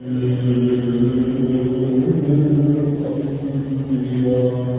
Thank you.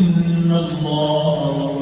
إِنَّ اللَّهَ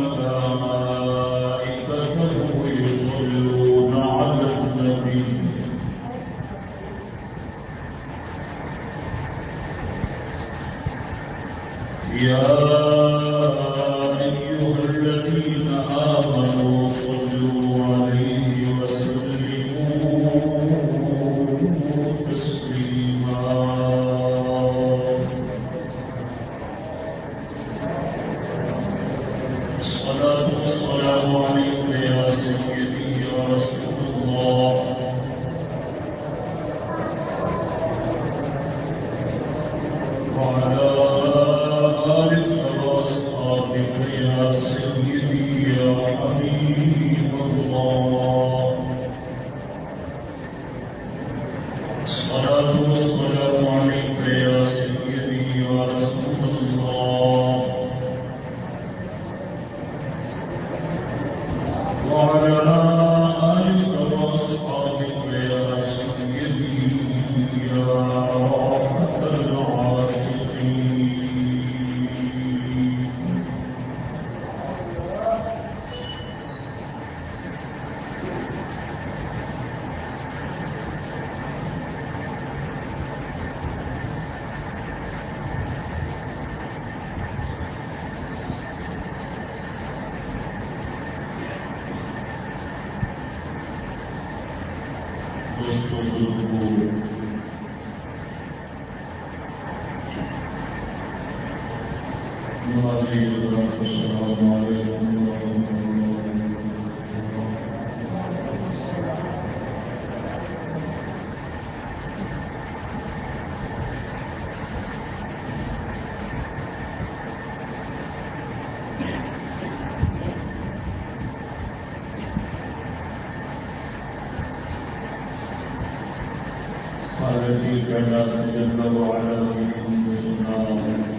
نستعينك ونستغفرك ونعوذ بك من شرور انفسنا ومن شرور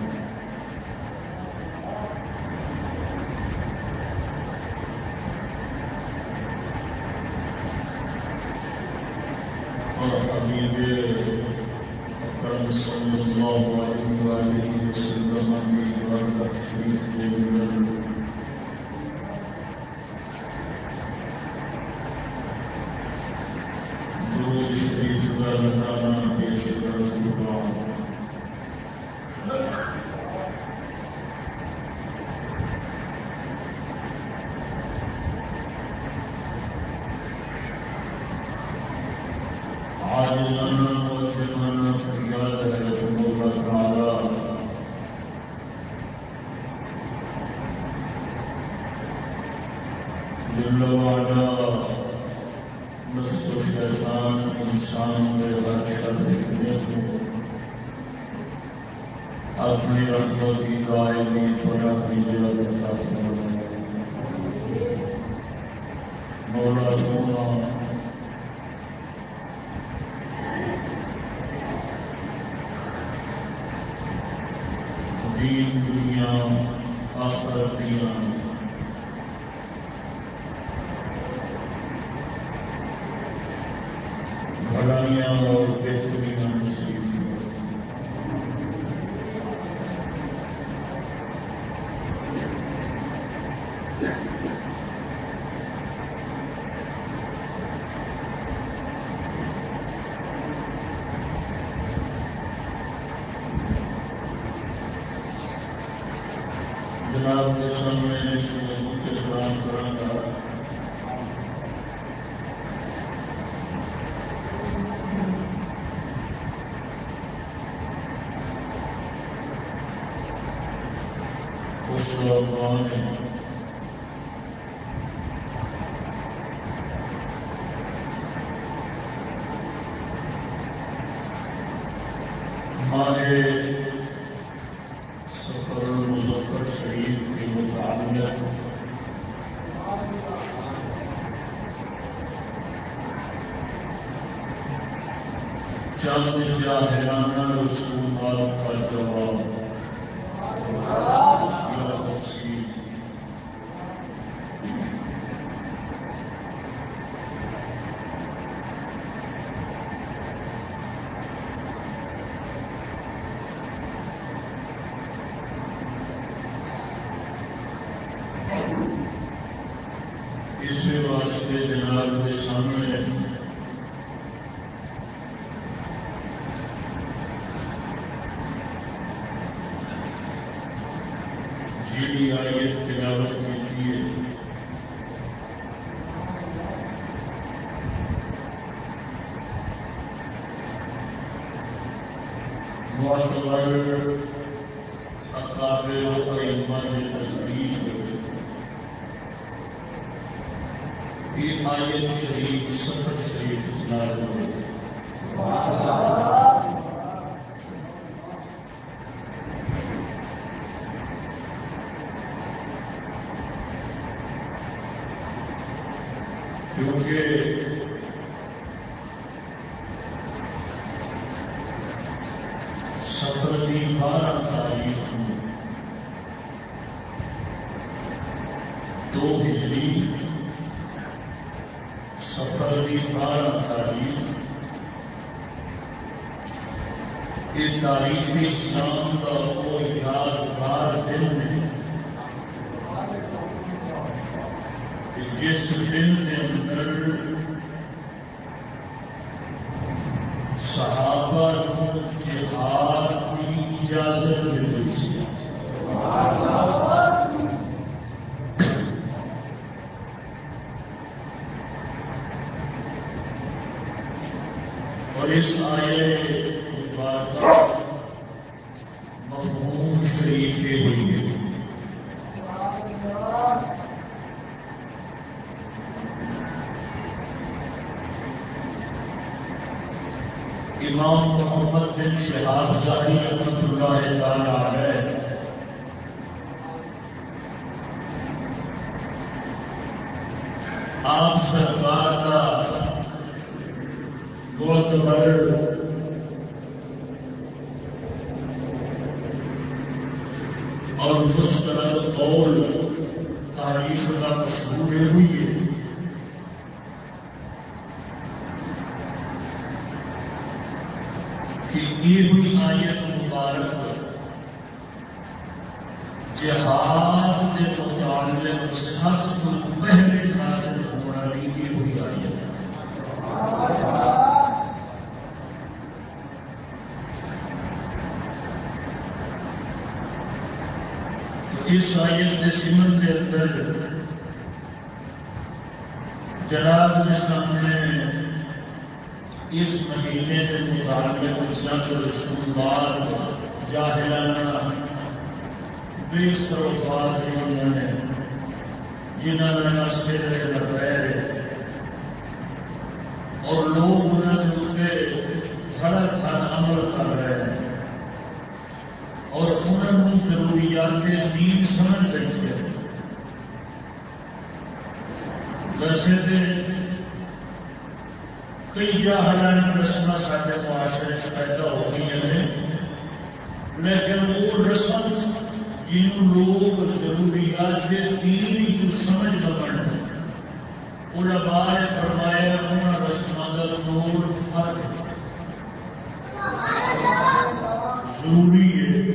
ضروری ہے۔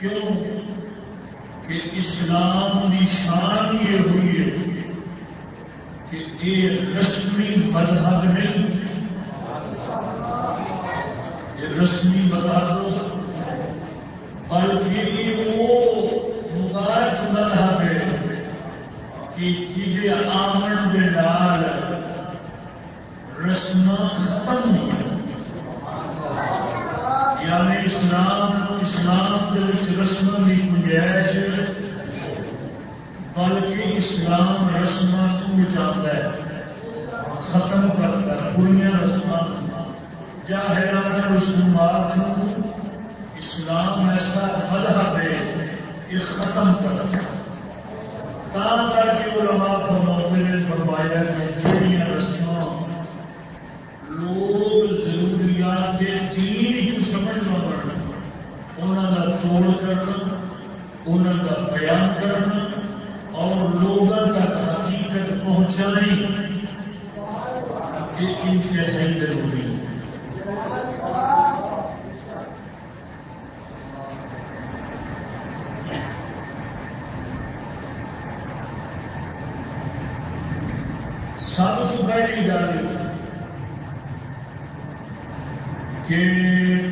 کیوں؟ کہ اسلام کی شان یہ ہوئی ہے کہ یہ رسمی مذہب نہیں یہ رسمی مذہب بلکہ یہ وہ مبارک مذہب ہے کہ جی آمن کے نال رسم ختم نہیں یعنی اسلام اسلام کے رسم کی گنجائش بلکہ اسلام رسم بچاتا ہے؟ ختم کرتا ہے پوریا رسم کیا ہے رسومات اسلام ایسا مذہب دے یہ ختم کرتا ہے کر کے علماء لما فرماتے نے فرمایا کہ جہاں رسم لوگ ضروریات دین کو سمجھنا پڑنا انہوں کا توڑ کرنا انہوں کا بیان کرنا اور لوگوں تک حقیقت پہنچانے یہ انتہائی ضروری ہے سب تو پہلی گل کہ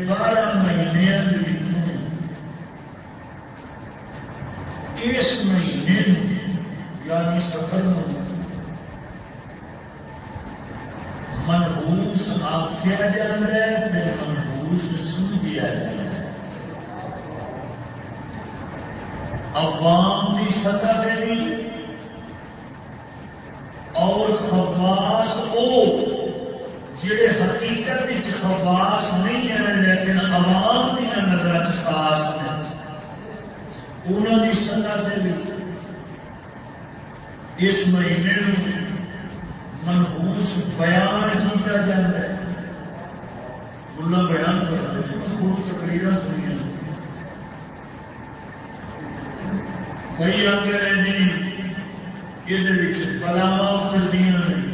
بارہ مہینے اس مہینے یعنی سفر منہوس آخیا جا رہا ہے پھر منہوس سمجھا جا رہا ہے عوام کی سطح سے بھی اور خواص وہ جڑے حقیقت خواص نہیں ہیں لیکن عوام دیا نظر خاص ہیں انہوں کی سطح سے بھی اس مہینے منہوس بیان کیا جا رہا ہے۔ بلا بیان کرتے ہیں خود تقریر سنی کئی آتے ہیں۔ جی یہ بلاوا اترتی ہیں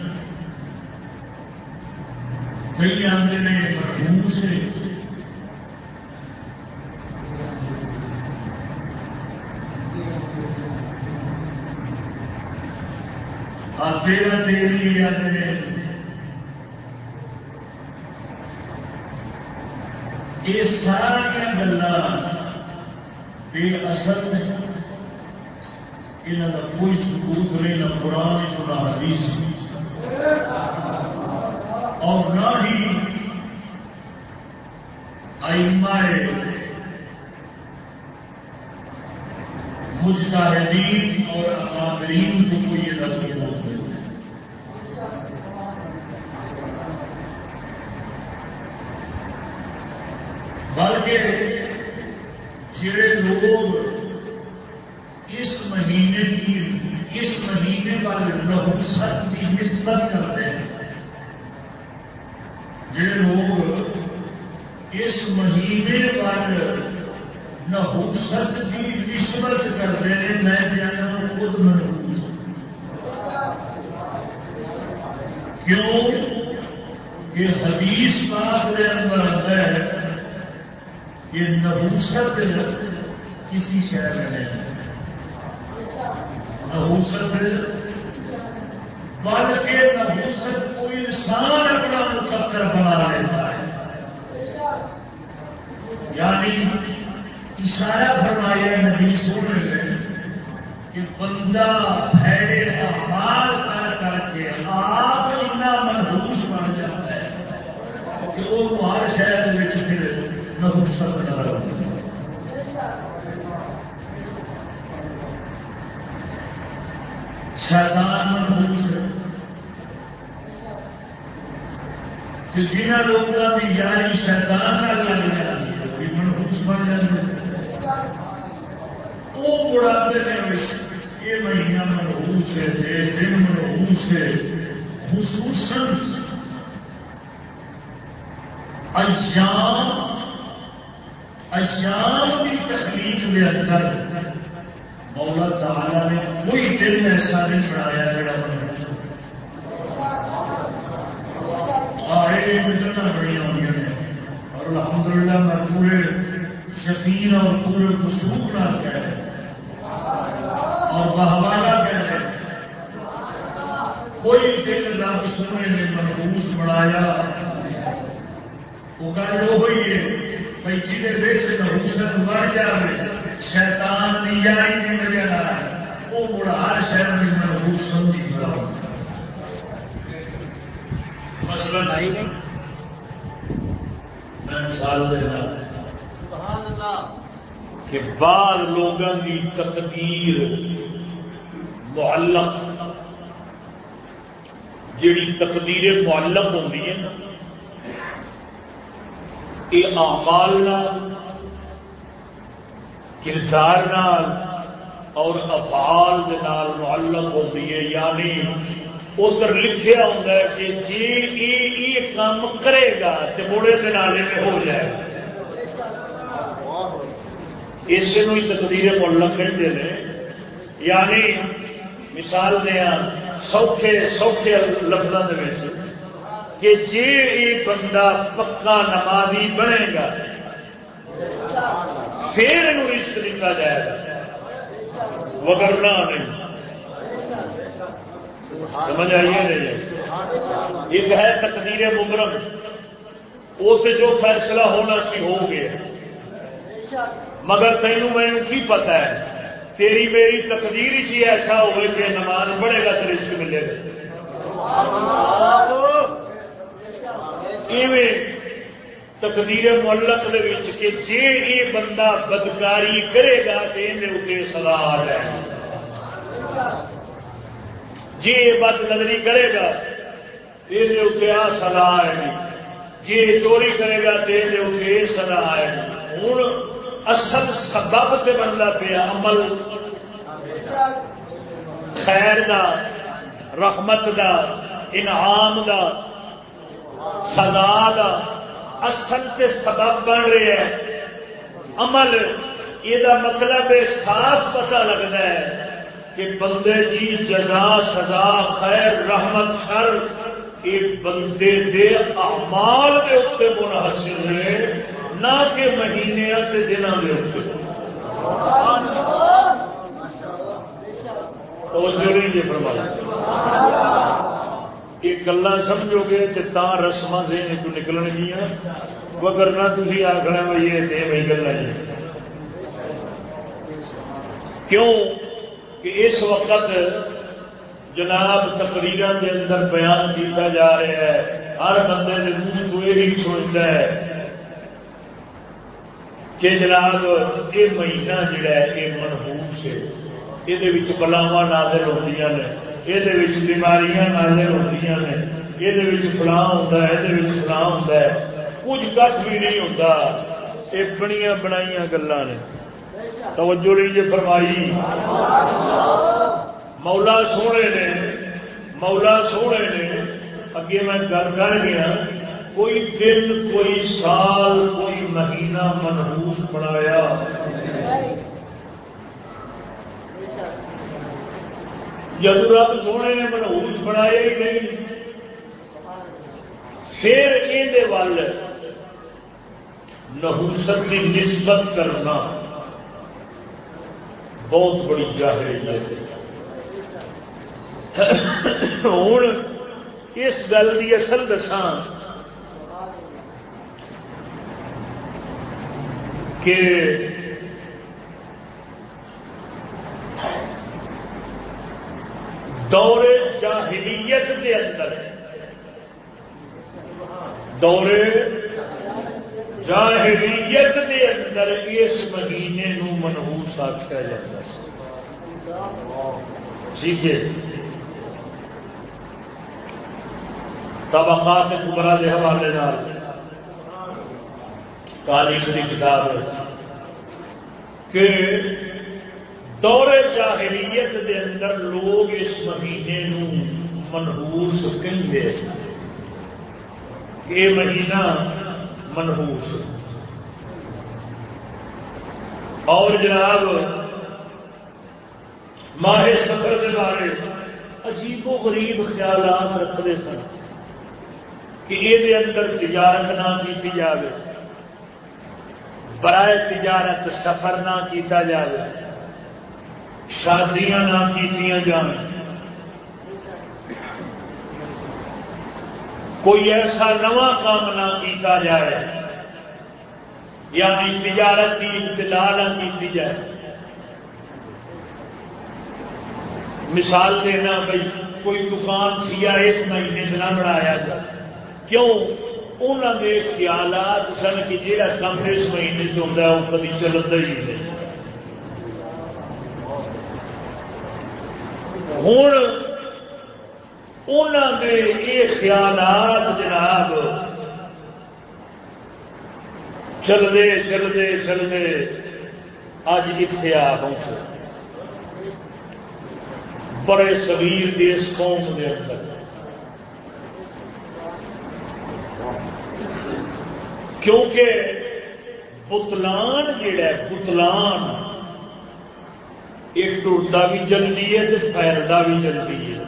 کئی آتے ہیں منہوس ہے تیرہ تیری یہ سارا گلا بے اصل یہاں کا کوئی سبوت نہیں، نہ قرآن نہ حدیث۔ اور نہ ہی آئی مائے مجتہدین اور اکابرین کو کوئی یہ نصیب ہو سکتا بلکہ جڑے لوگ اس مہینے کی اس مہینے پر نحوست کی نسبت کرتے ہیں، جڑے لوگ اس مہینے پر نحوست کی نسبت کرتے ہیں، میں جانا خود محبوس کیوں؟ کہ حدیث پاک کے اندر آتا ہے کہ نحوست کسی شہر میں نحوست بلکہ نحوست کوئی انسان اپنا مقدر بنا لیتا ہے یعنی اشارہ فرمایا نبی سونے سے کہ بندہ پھیڑے کا مال کر کر کے آپ اتنا منہوس بن جاتا ہے فرصت نظر آتی ہے۔ شیطان منحوس ہے کہ جنہ لوگوں کی یاری شیطان کا لگ جاتی ہے، وہ بن جاتے وہ بڑھاتے ہیں یہ مہینہ منحوس ہے دن منحوس ہے۔ خصوصاً ایام ایام کی تخلیق کے اندر مولا تعالی نے کوئی دن ایسا نہیں بنایا جڑا منحوس آئے مٹنا بڑی ہوئی ہیں اور الحمدللہ میں پورے شکین اور پورے خصوص نہ کہہ اور بہوالا کہہ رہے کوئی دن رب سونے نے منحوس بنایا۔ وہ گل وہی ہے۔ بھائی جی بڑھ جائے شیطان کی یاری کی وجہ وہ مڑ ہر شہر میں منحوس سمجھی کھڑا مسئلہ نہیں میں مثال دینا کہ بعض لوگوں کی تقدیر معلق جیڑی تقدیر معلق ہوتی ہے نا یہ اعمال کردار نال اور افعال دے نال معلق ہوتی ہے۔ یعنی ادھر لکھیا ہوتا ہے کہ جی یہ کام کرے گا تو مڑے کے نالے میں ہو جائے۔ گا اسے تقدیر معلق کہتے ہیں یعنی مثال دیا ہاں، سوکھے سوکھے لفظوں کے کہ جی یہ بندہ پکا نمازی بنے گا، پھر یہ رشت دیتا جائے گا۔ وگرنا نہیں۔ سمجھ آئیے نہیں؟ ایک ہے تقدیر مبرم وہ تو جو فیصلہ ہونا سی ہو گیا۔ مگر تینوں میں کی پتا ہے؟ تیری میری تقدیر ہی ایسا ہوئے کہ نماز پڑھے گا تو رشک ملے گا۔ تقدیر ملک کہ جی یہ بندہ بدکاری کرے گا تو یہ اتنے سزا آ جائے جی یہ بد نظری کرے گا تو یہ اتنے آ سزا آئے گی جی چوری کرے گا تو یہ اتنے سزا آئے گی ہوں اصل سبب سے بنتا پیا عمل خیر دا، رحمت دا، انعام دا سزا دا اصل تے سبب بن رہے ہیں۔ عمل یہ مطلب صاف پتہ لگتا ہے کہ بندے جی جزا، سزا، خیر، رحمت، شر، یہ بندے دے اعمال کے اتنے منحصر ہے نہ کہ مہینے دنوں کے اوپر۔ جی یہ گلا سمجھو گے تو تا رسم سے نکلن گیا مگر نہ تھی آخنا بھائی یہ بھائی گلا جی۔ کیوں کہ اس وقت جناب تقریر کے اندر بیان کیتا جا رہا ہے۔ ہر بندے کے منہ چ یہی سوچتا ہے کہ جناب یہ مہینہ جڑا ہے، یہ منہوس ہے۔ یہ بلاوا نازل ہوتی ہیں یہ بیماریاں نازل ہوتی ہیں یہ فلاں ہوتا ہے یہ فلاں ہوتا ہے کچھ کھ بھی نہیں ہوتا یہ بنیا بنائی گلا نے توجہ لیجیے فرمائی مولا سونے نے مولا سونے نے اگے میں گل کر گیا کوئی دن کوئی سال کوئی مہینہ منہوس بنایا جب رب سونے نے منہوس بنایا ہی نہیں پھر یہ ول نحوست کی نسبت کرنا بہت بڑی ہے ہوں اس گل کی اصل دسان کہ دور جاہلیت کے اندر دور جاہلیت دے اندر اس مہینے نو منہوس آخیا جاتا ٹھیک ہے۔ طبقات کبرا کے حوالے تاریخ کی کتاب کہ دور جاہلیت دے اندر لوگ اس مہینے نو منہوس کہیں کہ مہینہ منہوس اور جناب، ماہ سفر کے بارے عجیب و غریب خیالات رکھتے سن کہ یہ اندر تجارت نہ کی جائے برائے تجارت سفر نہ کیتا جائے شادیاں نہ کی جان۔ کوئی ایسا نواں کام نہ کیتا جائے یعنی تجارت کی ابتدا نہ کی جائے۔ مثال دینا بھائی، کوئی دکان تھی اس مہینے سے نہ بڑھایا جائے۔ کیوں؟ انہوں نے خیالات سن کہ جہاں کام اس مہینے سے ہوتا ہے وہ کبھی چلتا ہی نہیں۔ ہوں۔ یہ خیالات جناب چلتے چلتے چلتے اج اتنے آ پہنچے۔ بڑے سبیر اس قوم کے اندر۔ کیونکہ بتلان جڑا بتلان یہ ٹرتا بھی چلتی ہے تو پھیلتا بھی چلتی ہے۔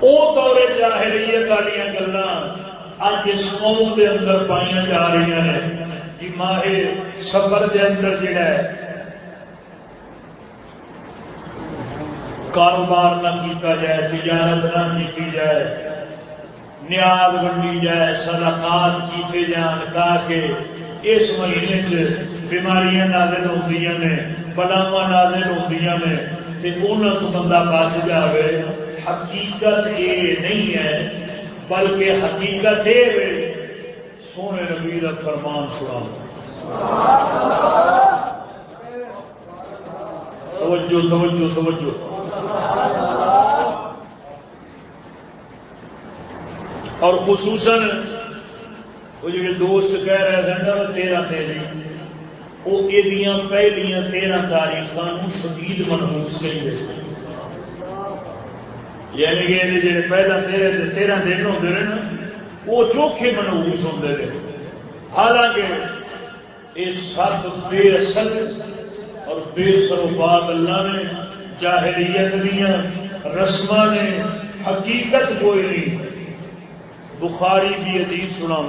وہ دورے جاہریت والی گلا اج اس قوم کے اندر پائی جا رہی ہیں کہ جی ماہے سفر کے اندر جڑا ہے۔ کاروبار نہ کیتا جائے، تجارت نہ کی جائے۔ نیاد ونڈی جائے، صدقات کیتے جان، تاکہ اس مہینے چ بیماریاں نازل ہوتی نے بلاوا نازل ہوتی نے انہوں تو بندہ بچ جائے حقیقت یہ نہیں ہے بلکہ حقیقت یہ سونے نبی کا فرمان سنا توجہ توجہ توجہ اور خصوصاً وہ جو دوست کہہ رہے تھے نا تیرہ تیری وہ یہ پہلیا تیرہ تاریخ شدید منہوس کہیں یعنی کہ یہ جی پہلا تیرہ تیرہ دن ہوتے رہے نا، وہ چوکھے منہوس ہوتے رہے۔ حالانکہ یہ سب بے اصل اور بے سروباد اللہ نے جاہریت دیا رسم نے حقیقت کوئی نہیں، بخاری کی حدیث سنا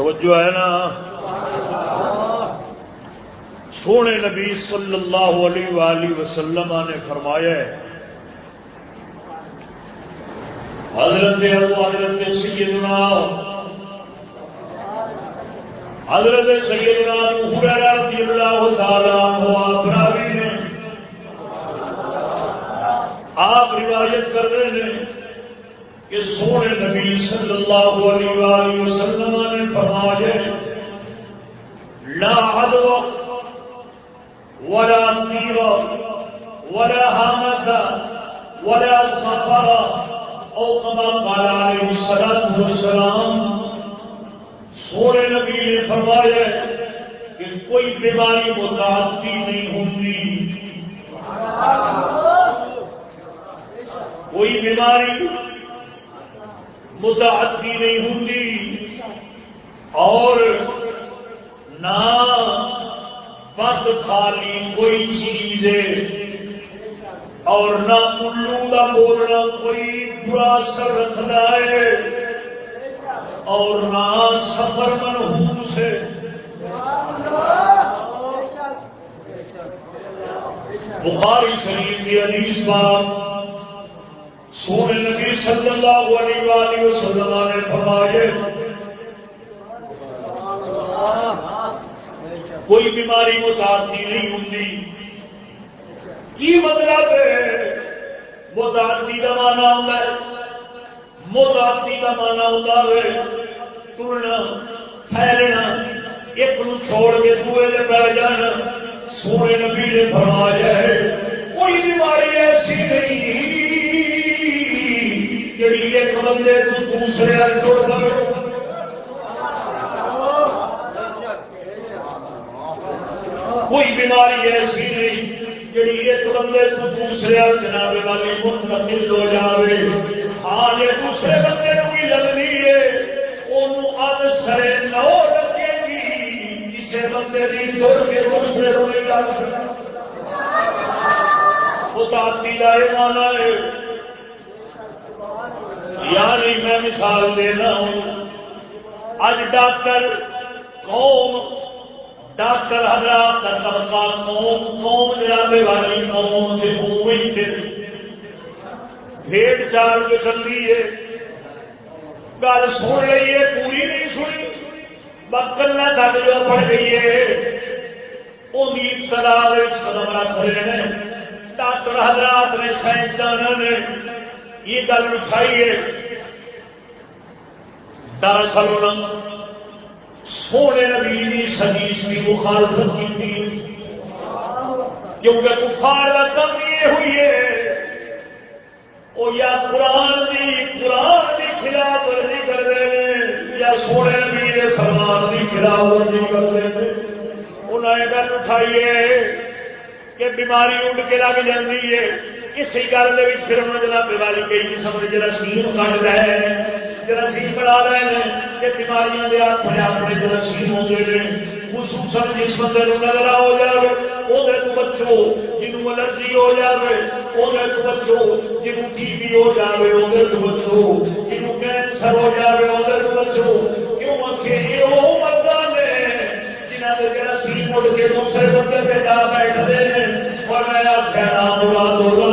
توجہ ہے نا؟ سونے نبی صلی اللہ علیہ وآلہ وسلم نے فرمایا ہے، حضرت ابو حضرت سیدنا حضرت سیدنا ابو ہریرہ رضی اللہ تعالی عنہ براوی نے آپ روایت کر رہے ہیں۔ کہ سونے نبی صلی اللہ علیہ وآلہ وسلم نے فرمایا لا عدو ولا طیر ولا حامت ولا سفر او كما قال علیہ الصلوۃ والسلام. سونے نبی نے فرمایا کہ کوئی بیماری متعدی نہیں ہوتی. کوئی بیماری متعدی نہیں ہوتی۔ اور نہ بد خالی کوئی چیز ہے۔ اور نہ الو کا بولنا کوئی برا اثر رکھنا ہے۔ اور نہ سفر منہوس ہے۔ بخاری شریف کی حدیث بات سونے نبی صلی اللہ علیہ وآلہ وسلم نے فرمائے کوئی بیماری متعدی نہیں ہوتی کی مطلب ہے؟ موتاتی کا مانا ہوتا ہے۔ کا مانا ہوتا ہے ٹرنا پھیلنا، ایک نو چھوڑ کے دوے نے پہ جانا۔ سونے نبی نے فرمایا ہے، کوئی بیماری ایسی نہیں۔ جی ایک بندے تو دوسرے ٹوڑ پڑے کوئی بیماری ایسی نہیں جی ایک بندے تو دوسرے جناب والی منتقل ہو جائے ہاں یہ دوسرے بندے کو بھی لگنی ہے۔ وہ آدش کرے نہ لگے گی کسی بندے کی جوڑ کے دوسرے کو نہیں لگ سکتا وہ آدمی کا یہ مانا ہے۔ یعنی میں مثال دینا ہوں۔ اج ڈاکٹر قوم، ڈاکٹر حضرات کا طبقہ قوم قوم جناب والی قوم کے منہ بھیڑ چال کے چلتی ہے، گل سن رہی ہے، پوری نہیں سنی۔ بکلنا تک جو پڑ گئی ہے امید تلال قدم رکھ رہے ہیں۔ ڈاکٹر حضرات نے سائنسدان نے یہ گل اٹھائی ہے۔ دراصل سونے نبی سدیش کی مخالفت کی تھی کیونکہ کفار کا کم یہ ہوئی ہے۔ وہ یا قرآن کی قرآن کی خلاف ورزی کر رہے یا سونے نبی کے فرمان کی خلاف ورزی کر رہے انہوں نے گل اٹھائی ہے کہ بیماری اڈ کے لگ جاتی ہے۔ اسی گل کے پھر انہوں نے جناب بیماری کئی قسم کے جرا سیم کٹ رہے ہیں جراثیم بنا رہے ہیں کہ بیماریاں دے اپنے اپنے جراثیم ہوتے ہیں خصوصاً جس بندے کو نظرا ہو جائے وہ بچو جنوب الرجی ہو جائے وہ بچو جنوب ٹی بی ہو جائے وہ بچو جنوب کینسر ہو جائے وہ بچو کیوں آخے یہ وہ بندہ نے جنہوں نے جراثیم اڑ کے دوسرے بندے پہ جا بیٹھتے ہیں اور میں آخیا نام مراد ہو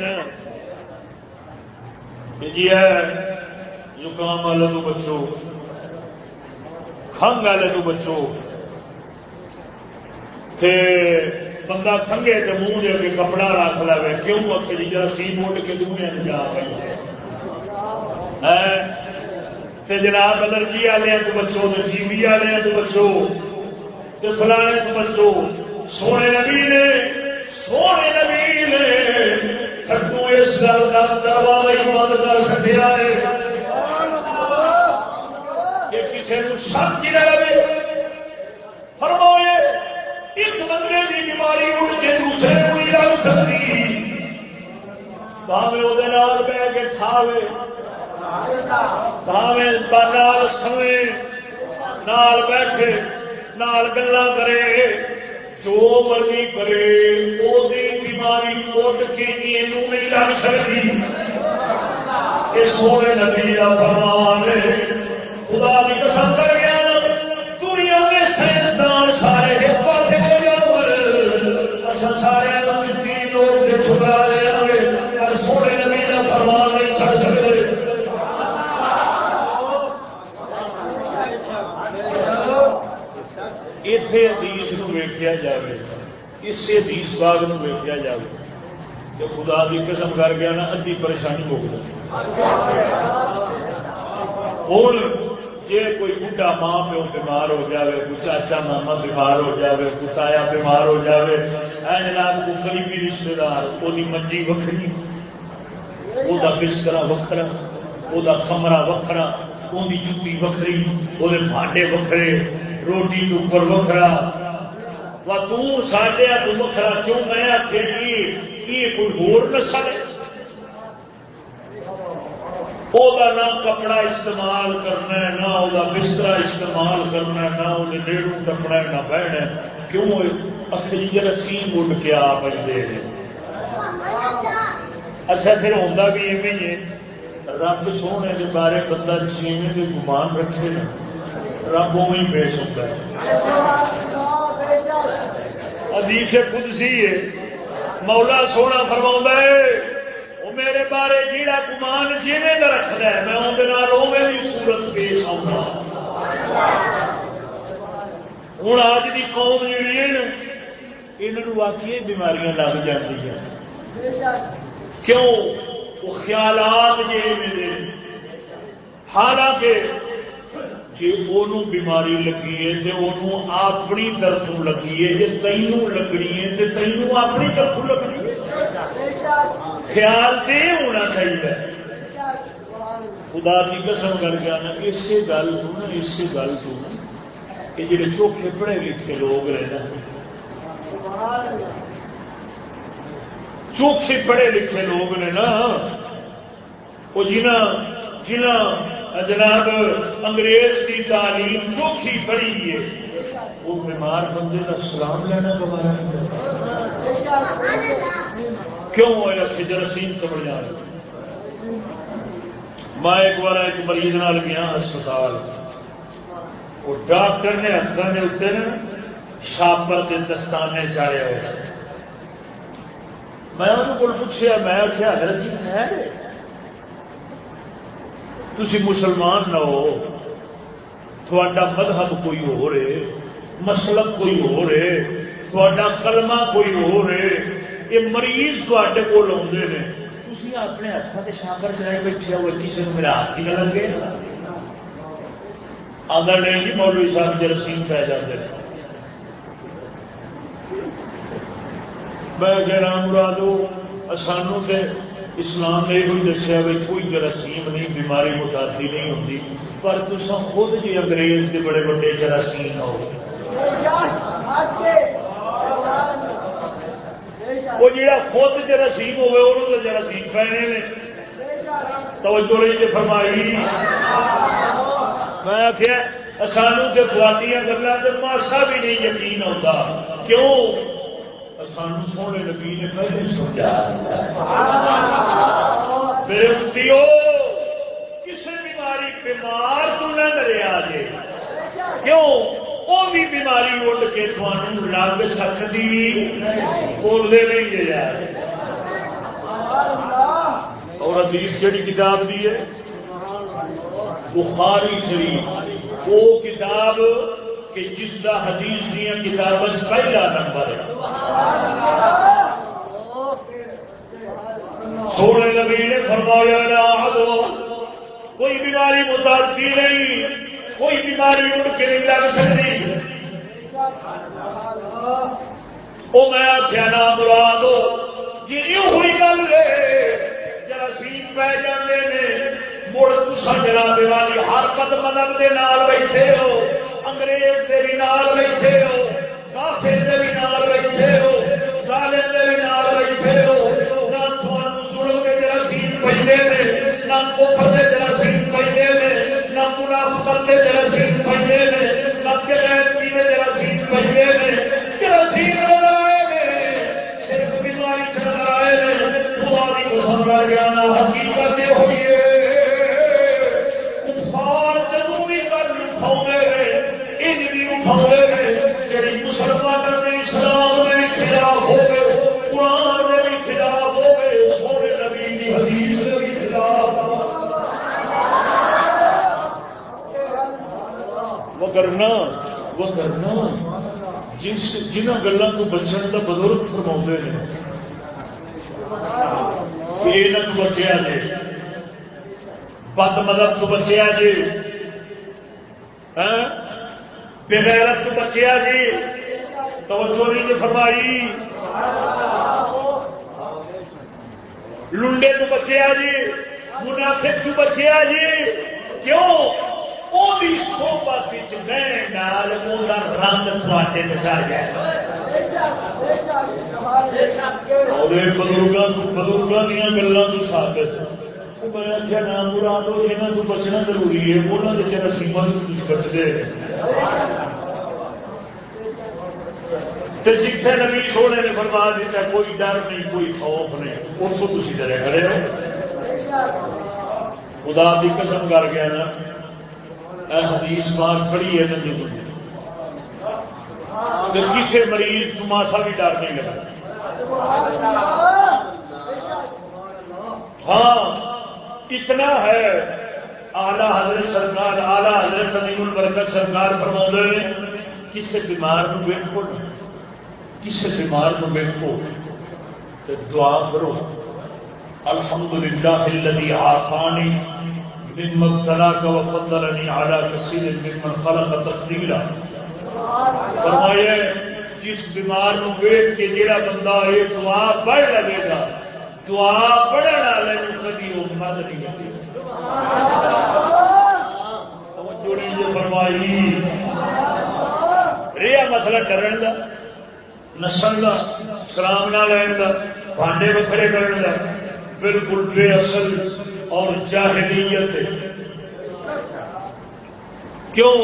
نا زکام والے تو بچو کھنگ والے تو بچو۔ بندہ کھنگے تو منہ دے کے کپڑا رکھ لے کیوں آخر جی سی موٹ کے دنیا میں جا پی جناب الرجی والے تو بچو تو جی بی والے تو بچو تو فلانے تو بچو، سونے نبی نے، سونے نبی نے کٹو اس گل کا دروازہ بند کر سکیا ہے۔ کہ کسی کو شک نہ رہے فرمائے بندے کی بیماری اٹھ کے دوسرے کو نہیں لگ سکتی۔ وہ بہ کے کھاوے۔ نال نال بیٹھے، نال گلا کرے۔ جو مرضی کرے وہ بیماری اٹھ کے نہیں لگ سکتی۔ یہ سونے نبی کا فرمان خدا کی قسم کر گیا اتے ادیس ویخیا جائے اس ادیس باغ ویخیا جائے کہ خدا کی قسم کر گیا نا، ادھی پریشانی ہو گئی ہوں جی کوئی بڑھا ماں پیو بیمار ہو جاوے، کوئی چاچا ماما بیمار ہو جاوے، کوئی تایا بیمار ہو جاوے، اے جناب کو قریبی رشتے دار وہ منجی وکری وہ بستر وکرا وہ کمرہ وکرا وہ جتی وکری وہ بانڈے وکرے روٹی تو اوپر وکرا و تڈیا تو وکرا کیوں؟ میں آخر یہ جی، کوئی ہور نسل ہے؟ نہ کپڑا استعمال کرنا نہ وہ بستر استعمال کرنا نہ وہ ڈیڑو ٹپنا نہ بہنا کیوں؟ اخری رسیم اڈ کے آ پہ اچھا پھر ہوتا بھی ایویں رب سونے کے بارے بندہ جیویں کے گمان رکھے نا۔ رب اوی پیش ہوتا ہے۔ حدیث خود سی ہے۔ مولا سونا فرما ہے وہ میرے بارے جیڑا گمان جی رکھد ہے، میں اندر روے کی صورت پیش آؤں ہاں۔ ہوں آج کی قوم جیڑی ہے یہ واقعی بیماریاں لگ جاتی ہیں کیوں؟ وہ خیالات جی حالانکہ جی وہ بیماری لگی ہے تو اپنی طرف لگی ہے جی تینوں لگنی ہے تو تینوں اپنی طرف لگنی ہے خیال تو ہونا چاہیے خدا کی قسم کر کے آنا اسی گل تو نا اسی گل تو کہ جڑے چوکھے پڑھے لکھے لوگ رہے چوکھے پڑھے لکھے لوگ نے نا وہ جنہ جنہ جناب انگریز کی تعلیم چوکھی پڑی ہے۔ وہ بیمار بندے کا سلام لینا گوارا کیوں ہوئے جرسیم سمجھ آ میں ایک بار ایک مریض نال گیا ہسپتال۔ وہ ڈاکٹر نے ہاتھوں کے اتنے نا شاپر کے دستانے چاڑے ہوئے۔ میں انہوں کو پوچھا میں آخیا حضرت جی ہے؟ تھی مسلمان نہ ہو، تھوڑا مذہب کوئی ہو رہے، مسلک کوئی ہو رہے، تھوڑا کلمہ کوئی ہو رہے، یہ مریض تے کول آتے ہیں تھی اپنے ہاتھوں سے شاکر چلائے بیٹھے ہوئے کسی نے میرا ہاتھ ہی نہ لگے؟ آدھا نہیں جی مولوی صاحب جرسیم پہ جاتے ہیں میں کہہ رہا مرادو سانو سے اسلام نے یہ دسیا بھی کوئی جراثیم نہیں، بیماری متعدی نہیں ہوتی۔ پر تصا خود جی انگریز کے بڑے بڑے جراثیم ہو۔ وہ جڑا خود جراثیم ہوئے، انہوں تو جراثیم پہنے نے۔ توجہ نہیں جی فرمائی۔ میں آخیا سانو تو تھوڑی گلوں سے ماسا بھی نہیں یقین ہوتا کیوں؟ سان سونے نبی نے پہلے سمجھا۔ میرے اتیو کسی بیماری بیمار تو نہ ڈرے آ جائے کیوں؟ وہ بھی بیماری اٹھ کے تمہوں لگ سکتی۔ بولتے نہیں جی یار۔ اور حدیث کہڑی کتاب دی ہے، بخاری شریف۔ وہ کتاب کہ جس کا حدیث دیا کتاب پہلا نمبر ہے۔ سونے نبی نے فرمایا کوئی بیماری متعدی نہیں. کوئی بیماری اڑ کے نہیں لگ سکتی. وہ میں آخیا نام مراد جی ہوئی گل ہے جراثیم پی جاتے ہیں مڑ تسا جناب والی ہر قد مدد کے نال بیٹھے ہو، انگریز کے بھی نال بیٹھے ہو، کافر کے بھی نال بیٹھے نہ کوفر کے جراثیم پہلے نہ منافقت کے جراثیم پہلے نے۔ نہ کلیتی صرف بیماری خدا کی قسم کر گیا حقیقت ہوئی ہے۔ بھی اٹھاؤ میرے کرنا وہ کرنا جس جنہ گلوں کو بچن کا بزرگ فرما نے یہ بچیا جی بد مدد تو بچیا جی بغیرت تو بچیا جی توجہ نہیں فرمائی لنڈے تو بچیا جی منافق تو بچیا جی کیوں سوبت رنگ تھوڑے بچا گیا بزرگوں دیا گلوں تو ثابت میں آخیا نام مراد یہاں تو بچنا ضروری ہے وہاں کے جراثیم بچتے جتنے نبی سونے نے فرما دیتا کوئی ڈر نہیں کوئی خوف نہیں اس کو تھی ڈرے کھڑے ہو خدا کی قسم کر گیا نا حدیث بار کھڑی ہے نا کسی مریض تو ماسا بھی ڈر نہیں لگا۔ ہاں اتنا ہے۔ آلہ حضرت سرکار آلہ حضرت عظیم البرکت سرکار فرما نے کسی بیمار کو ویکو کسی بیمار کو ویکو دعا کرو۔ الحمدللہ الذي عافانی من ابتلاك وفضلني على كثير ممن خلق تفضيلا. فرمایا جس بیمار کو ویٹ کے جڑا بندہ یہ دعا پڑھ لگے گا، دعا پڑھنے والے نو کبھی وہ مد نہیں لگے جوڑی جو فرمائی۔ رہا مسئلہ ڈرن کا نسل کا سلام نہ لین کا بانڈے وکھرے کرنے کا بالکل بے اصل اور جاہلیت کیوں؟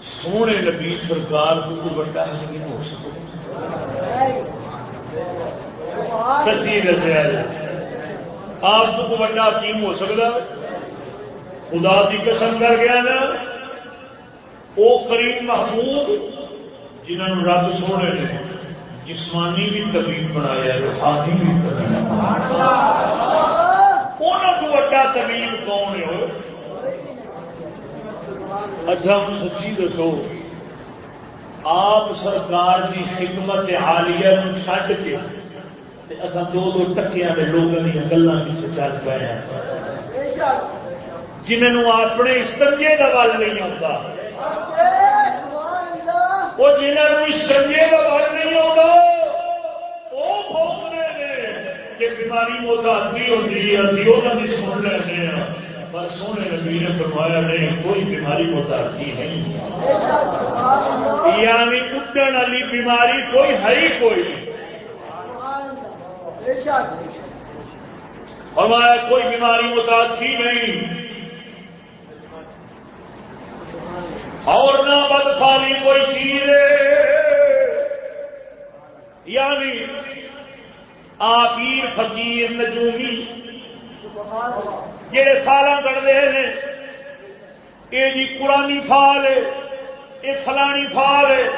سونے نبی سرکار کو بڑا نہیں ہو سکتا؟ سچی دسیا آپ کو بڑا حکیم ہو سکتا؟ خدا کی قسم کر گیا نا وہ کریم محبوب جنہوں رب سونے نے جسمانی بھی طبیب بنایا روحانی بھی طبیب کو بڑا طبیب کون ہے اچھا ہوں سچی دسو آپ سرکار کی حکمت حالیہ چڈ کے اصا دو دو ٹکیا کے لوگوں کی گلوں چل پے ہیں۔ جنہوں اپنے استنجے کا بل نہیں آتا وہ جنہوں استنجے کا بل نہیں آتا وہ بولتے ہیں کہ بیماری موتادی ہوتی ہے ابھی وہ سن لینے ہیں پر سونے نبی نے فرمایا نہیں کوئی بیماری متعدی نہیں یعنی اٹھن والی بیماری کوئی ہے ہی کوئی فرمایا کوئی بیماری متعدی نہیں اور نہ بد خالی کوئی چیز یعنی آپیر فقیر نجومی جہے فال کرتے ہیں یہ جی قرآنی فال ہے یہ فلانی فال ہے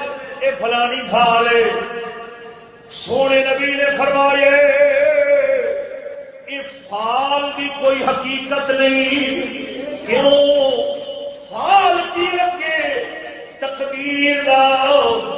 یہ فلانی فال ہے۔ سونے نبی نے فرمائے یہ فال کی کوئی حقیقت نہیں۔ کیوں؟ فال کی رکھے، تقدیر کا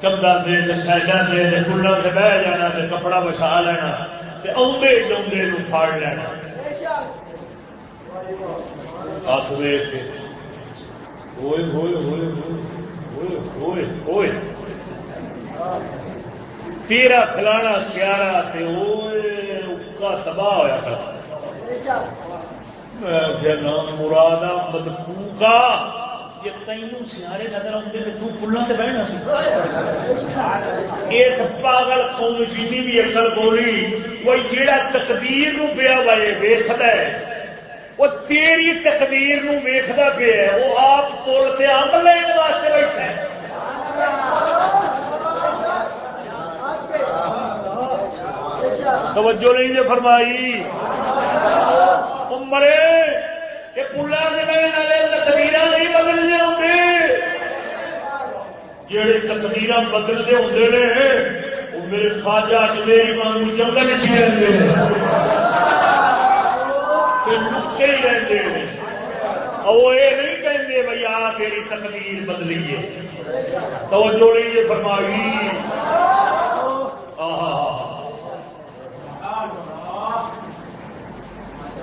کمدا سے سائڈا سے کلر سے بہ جانا کپڑا بچا لینا آدھے جاؤں پھاڑ لینا۔ ہاتھ ویخ ہوئے ہوئے ہوئے ہوئے ہوئے ہوئے۔ تیرا کھلانا سیارا اکا تباہ ہوا کھڑا نام مراد مدکو کا یہ تینوں سیارے نظر آتے سے بہنا ایک پاگل قوم جنی بھی اکل بولی کوئی جیڑا تقدیر نو پیا وائے ویخد ہے، وہ تیری تقدیر نو پیا وہ آپ پل سے امب لینے واسطے بیٹھا ہے۔ توجہ نہیں جو فرمائی۔ مرے! جہے تقدیر بدلتے ہوتے ہیں وہ میرے خواجہ میری مانگو جنگل چی رہتے ہیں۔ نکے ہی رہتے ہیں۔ وہ یہ نہیں کہتے بھائی آ تیری تقدیر بدلیے تو جوڑی یہ فرمائی۔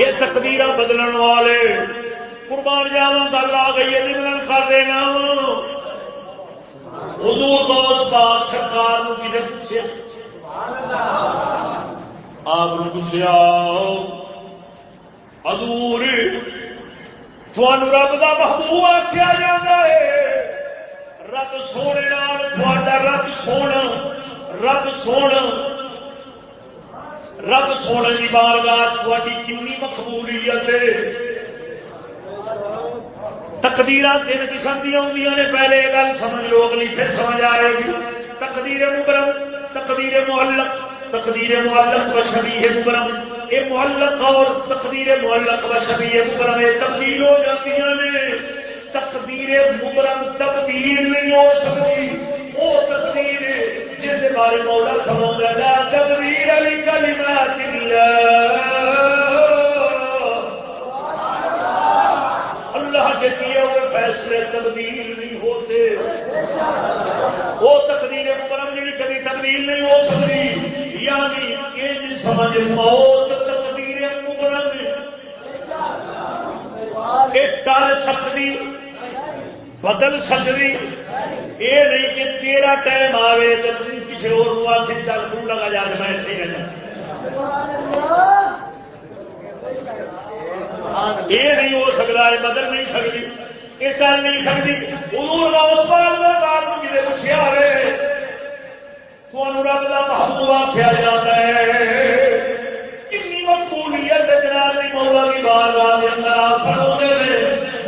یہ تقدیر بدلن والے۔ قربان جاوا گل آ گئی ہے ملن کر دینا۔ حضور دوست پاک سرکار کتنے پوچھے آپ نے پوچھا حضور تھوان رب کا محبوب آخیا جا ہے۔ رب سونے رب سونا رب سونا۔ رب سونے کی بار گاہ تھوڑی کنی مقبولیت تقدیر تین قسم دیا ہوں نے، پہلے یہ گل سمجھ لو، اگلی پھر سمجھ آئے گی۔ تقدیر مبرم، تقدیر معلق تقدیر معلق و شبیہ مبرم۔ یہ معلق اور تقدیر معلق و شبیہ مبرم یہ تبدیل ہو جاتی نے۔ تقدیر مبرم تبدیل نہیں ہو سکتی، وہ تقدیر جس بارے مولا فرما لا تقدیر علی کلمات اللہ۔ اللہ کے کیے ہوئے فیصلے تبدیل نہیں ہوتے۔ وہ تقدیر مکرم جی کبھی تبدیل نہیں ہو سکتی۔ یعنی یہ سمجھ موت تقدیر مکرم ٹل سکتی، بدل سکتی۔ یہ نہیں کہ تیرا ٹائم آئے تو تم کسی اور چل تو لگا جا کے میں اتنے رہنا یہ نہیں ہو سکتا یہ بدل نہیں سکتی یہ کر نہیں سکتی ادور اس بار کسی پوچھا رہے تمہوں رب کا محبوب آخیا جاتا ہے مقبولیت جناب مولا کی بار بار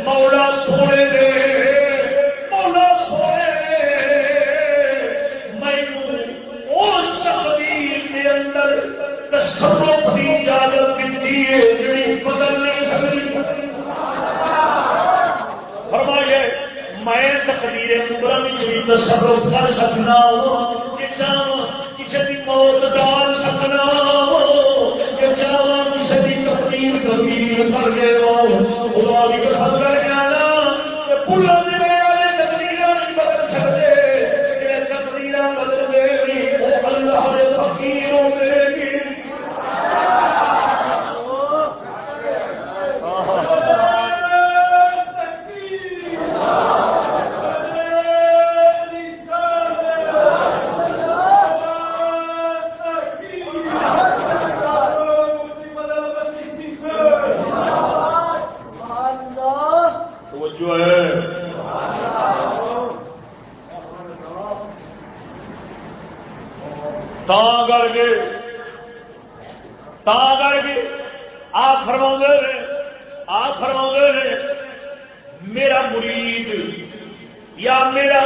مولا سونے دے دیتی بدل نہیں سکتی۔ فرمائیے، میں تقدیر مبرم بھی تصرف کر سکنا کسی کی موت ڈال سکنا کسی کی تقدیر تبدیل کر کے خدا کی قسم کر کے آنا پلا تقدیر نہیں بدل سکتے تقدیر بدل دے گی اللہ فقیر ہو گئے کر کے کر کے آ فرما نے آ فرما نے میرا مرید یا میرا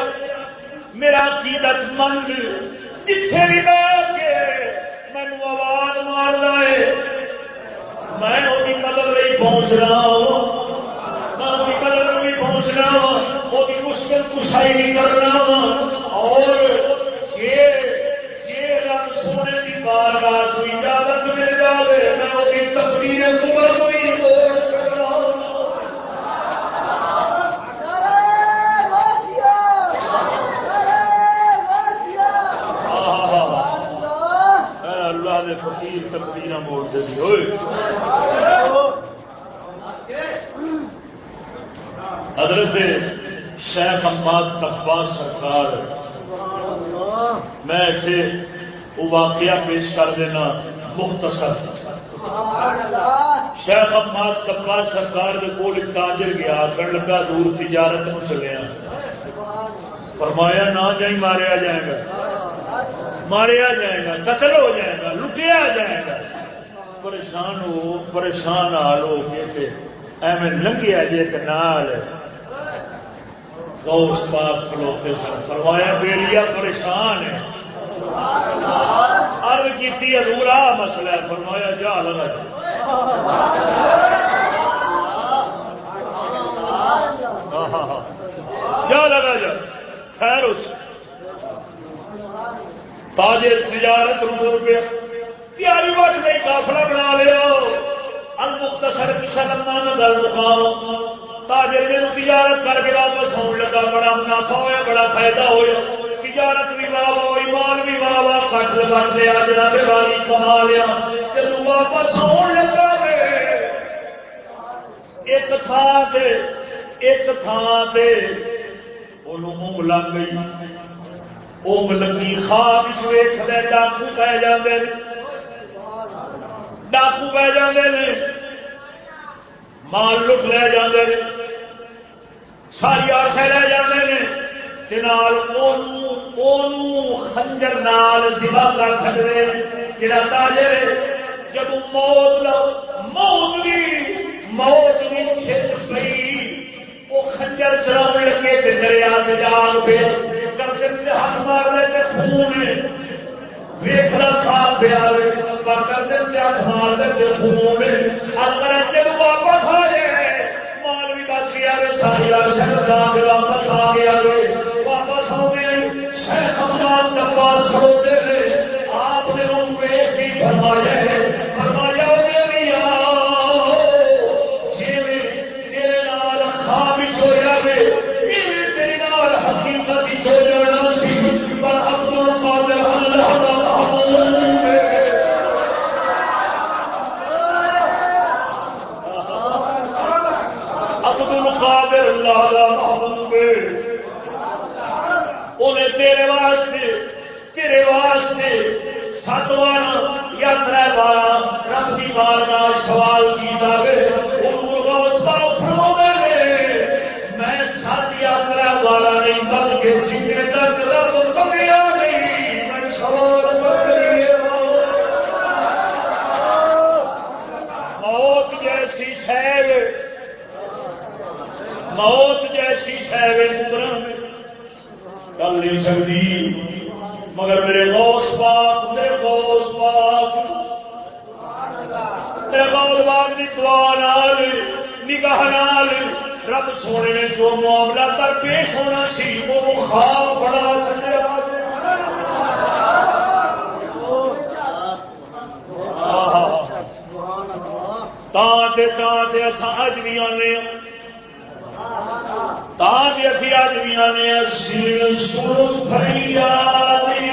میرا قیدت مند جتنے بھی بیٹھ کے مینو آواز مارنا ہے میں وہی مدد نہیں پہنچ رہا ہوں میں وہی مدد نہیں پہنچ رہا ہوں وہ مشکل کشائی نہیں کر رہا ہوں اور یہ بار بار کو اجازت مل جائے میں وہ تصویر کمر کو ہی اللہ نے فقیر تقدیر موڑ دی ہوئے حضرت شیخ اماد تقوا سرکار، میں وہ واقعہ پیش کر دینا مختصر۔ شیخ اماد تقوا سرکار کے کول تاجر گیا کر لگا دور تجارت میں چلیا فرمایا، نہ جائیں، ماریا جائے گا۔ ماریا جائے گا، قتل ہو جائے گا، لٹیا جائے گا۔ پریشان ہو، پریشان حال ہو کے ایویں لنگیا جی نال۔ گوس پاک کھلوتے سن۔ فرمایا بیلیا پریشان ہے ارد کی ادھورا مسئلہ ہے، فرمایا، جا لگا جا۔ لگا جا۔ خیر اس۔ تاجر تجارت رو روپیہ تیاری وقت نہیں کافلا بنا لیا المختصر کسا گل مقام تاجر نے تجارت کر کے واپس آن لگا، بڑا منافع ہوا بڑا فائدہ ہوا تجارت بھی واہ ایمان بھی واہ واہ کٹ بن لیا جناب والی کما لیا جب واپس آن لگا ایک تھان سے ایک تھان سے انگ لگ گئی۔ اگ لگی، خواب ویخ لے ڈاکو پی جاتے ڈاکو پی جاتے مال لٹ لے جاتے ساری آسے لے جاتے ہیں خنجر نال سوا کر سکتے جا تاجر جب موت موت بھی موت بھی کھچ پی وہ خنجر چلا لگے دریا جان پہ۔ ہاتھ مار لے خون ویخنا صاف پیا کرتے ہاتھ مار لے خون اگر جب واپس آ جائے مال بھی بچ گیا ساری شہر واپس آ گیا القادر محبوب انہیں تیرے واسطے تیرے واسطے سات بار یاترا بار رب کی بار کا سوال کیا میں سات یاترا والا نہیں، بلکہ جن تک رب کمیا نہیں، میں سوال موت جیسی شہر موت جیسی شہر مبرم کر نہیں سکتی، مگر میرے غوث پاک، میرے غوث پاک۔ میرے غوث پاک دی دعا نال، نگاہ نال، رب سونے نے جو معاملہ کر پیش ہونا سی، وہ خواب بڑا سکیا تاتے تاتے اج بھی آنے ہاں۔ ابھی اج بھی آنے سر فریاد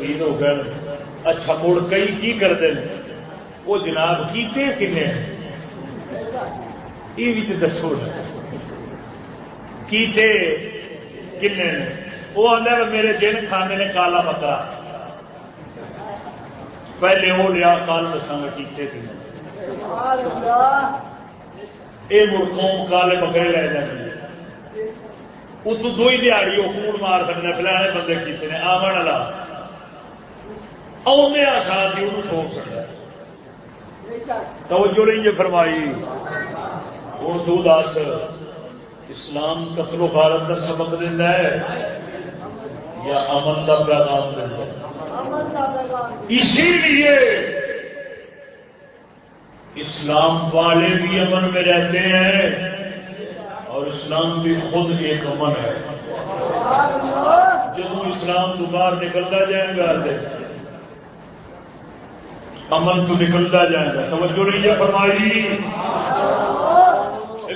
تیرے ہو گیا اچھا مڑ کئی کی کرتے ہیں؟ وہ جناب کیتے کنے؟ یہ بھی تو دسو کیتے کنے؟ وہ آدھا میرے دن کھانے نے کالا بکرا پہلے وہ لیا کال دساگا کیتے تھے یہ ملکوں کالے بکرے لے جاتے اس دو ہی دیہڑی وہ کوڑ مار سکتے فلانے بندے کیتے ہیں آمن والا۔ آدھے آسان کی وہ ٹھوک سکتا توجہ نہیں جو فرمائی ہوں تو دس اسلام قتل و غارت کا سبق دینا ہے یا امن کا پیغام دینا ہے اسی لیے اسلام والے بھی امن میں رہتے ہیں اور اسلام بھی خود ایک امن ہے جب اسلام تو باہر نکلتا جائے گا امن تو نکلتا جائے گا۔ توجہ نہیں ہے فرمائی۔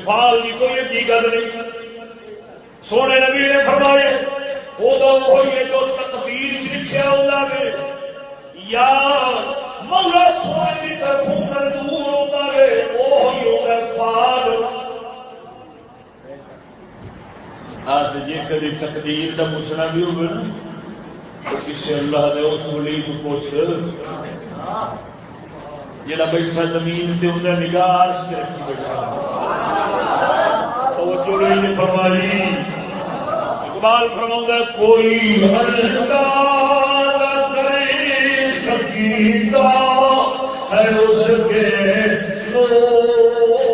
فال کی کوئی حقیقت نہیں۔ سونے نبی نے فرمایا جو تقدیر لکھا ہوتا ہے یا مولا سونے کی طرف دور ہوتا ہے وہی ہوتا ہے فال۔ ہاتھ جی کدی تقدیر کا پوچھنا بھی ہوگا نا، تو کسی اللہ دے اس ولی تو پوچھ۔ جا بیٹھا زمین سے انہیں نگاہ سے رکھی بیٹھا۔ توجہ نہیں فرمائی۔ اقبال فرما کوئی کرے سکیتا ہے اس کے کا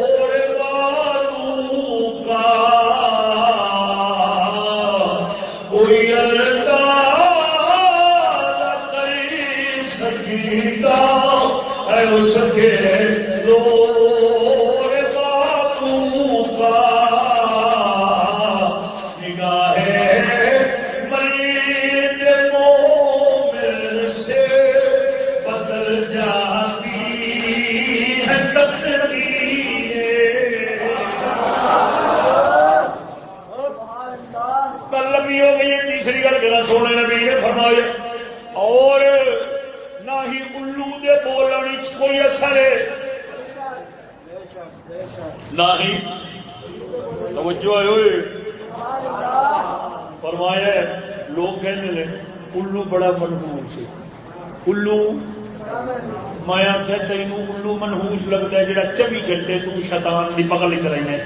پکڑ چ رہی ہے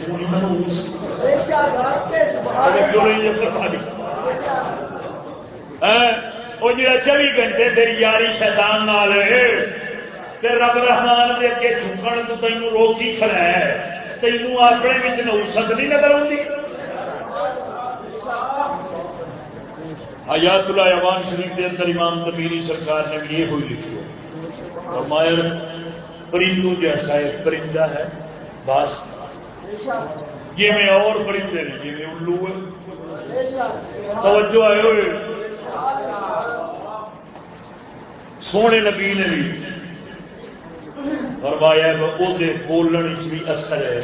وہ جا چوبی گھنٹے تیری یاری شیطان نال رب رحمان دے اگے چکن تو تینوں روکی کھڑا ہے، تینوں اپنے بچ نوسط نہیں نظر آتی حیات اللہ ایوان شریف کے اندر امام تبیری سرکار نے یہ ہوئی لکھی ہے۔ اور مائر پرندوں جیسا ایک پرندہ ہے، باس جی میں اور پرندے نے جی میں الو ہے توجہ آئے ہوئے سونے نبی نے بھی فرمایا وہ بولن بھی اثر ہے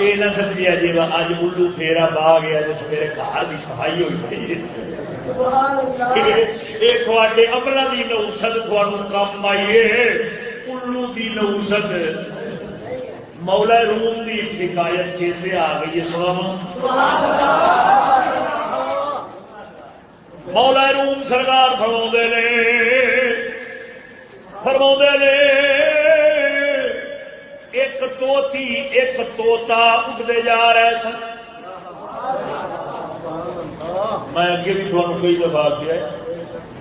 یہ نہ سمجھا جی اج الو پھیرا با گیا جس میرے گھر کی صفائی ہوئی پی یہ تھوڑے عملہ کی نوسط کام آئیے الو کی نوسط مولا روم کی شکایت چیتے آ گئی ہے مولا روم سرکار فرما نے فرما نے، ایک توتی ایک توتا اگتے جا رہے سن۔ میں اگے بھی تھوڑا کئی دفعہ کیا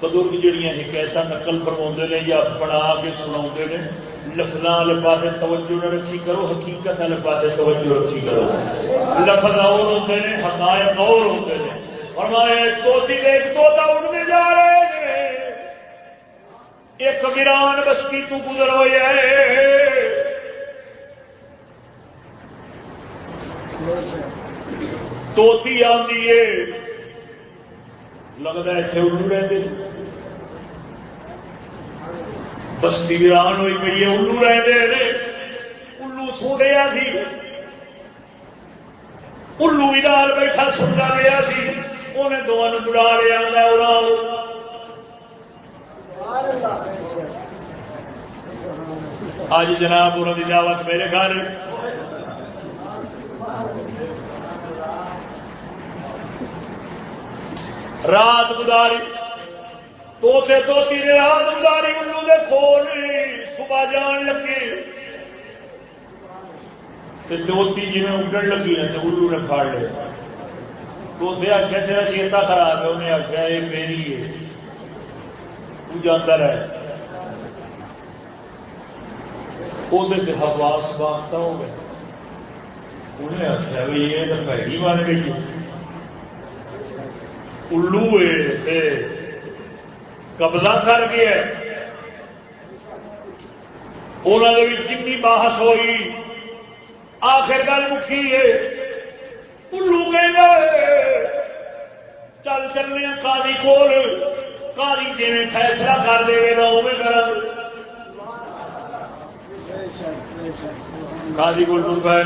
بزرگ جہیا حکایت نقل فرما نے یا بنا کے سنا نے لفظ لفا توجہ نہ رکھی کرو حقیقت لفا توجہ رکھی کرو لفظ اور ہوتے ہیں حقائق اور ہوتے ہیں فرمایا توتی نے ایک توتا اڑنے جا رہے ہیں ایک ویران بستی تو گزر ہوئی ہے توتی آتی ہے لگتا ہے اتنے الو رہتے بستی ویران ہوئی پی ہے الو رہتے ہیں الو سوڑیا سی الو ادار بیٹھا سنتا گیا سی انہیں دونوں بلا لیا اج جناب انہوں کی دعوت میرے گھر رات گزاری توتے توتی نے رات گزاری الو دے کول صبح جان لگے توتی جی اگڑ لگی نا تو الو نے پھاڑ لیا تو اسے آخیا تیرا چیتا خراب ہے انہیں آخیا یہ میری ہے تو جانا رہے وہ حواس باختہ ہو گئے انہیں آخیا بھی یہ تو پیڑی بن گئی الو ہے قبضہ کر گیا انہوں نے جن بحث ہوئی آخر گل مکی ہے الو چل چلنے کالی کول کالی جی فیصلہ کر دے گا وہ کر کالی کول ٹر پائے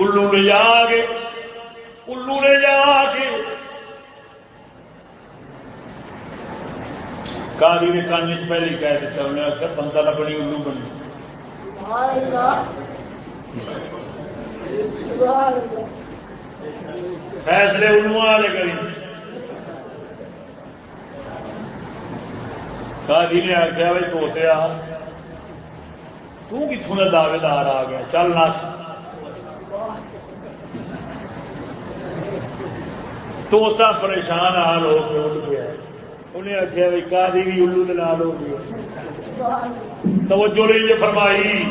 الو نے جا کے الو نے جا کے کالی نے کان چ پہلے کہہ دیتا انہیں آخر بندہ نہ بنی الو بنی فیصلے علماء والے کری قاضی نے آخیا بھائی توتیا تتوں دعوے دار آ گیا چل نس توتا پریشان حال ہو کے اٹھ گیا انہیں آخیا بھائی قاضی بھی الو دلال ہو گیا توجہ نہیں فرمائی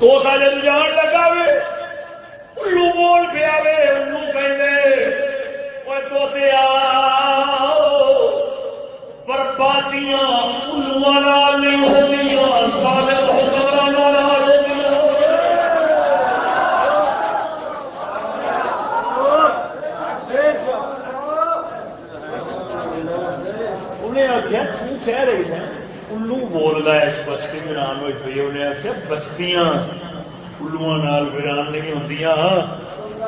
تو جب جان لگا الو بول پیا الو کہ توتیا بربادیاں الو نہیں ہوتی سارے کہہ رہی ہے الو بولتا ہے، اس بستی ویران ہوئی پی انہیں آخیا بستیاں الو ویران نہیں ہوں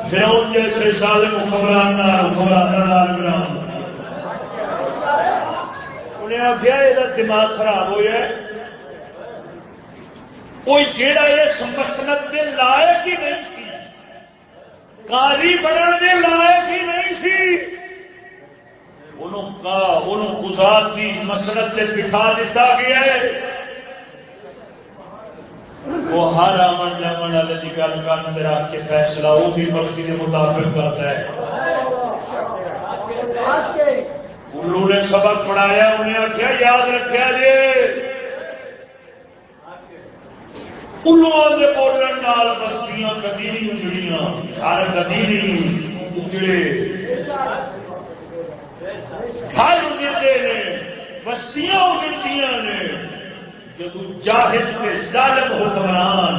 فراؤن جیسے سال حکمران ویران۔ انہیں آخیا یہ دماغ خراب ہوا کوئی جیڑا اس مسنت کے لائق ہی نہیں سی کاری بننے لائق ہی نہیں سی۔ گزار کی مسرت سے بٹھا دیتا گیا ہے۔ وہ ہر آمن جمن والے کی گل کر رکھ کے فیصلہ وہ بھی مرضی کے مطابق کرتا ہے۔ انہوں نے سبق پڑھایا انہیں آخیا یاد رکھا جی الو کے بولنے بستیاں کدی نہیں اجڑیاں، ہر کدی نہیں اجڑے۔ گھر اجڑتے ہیں بستیاں اجڑتی نے جب جاہد کے ظالم حکمران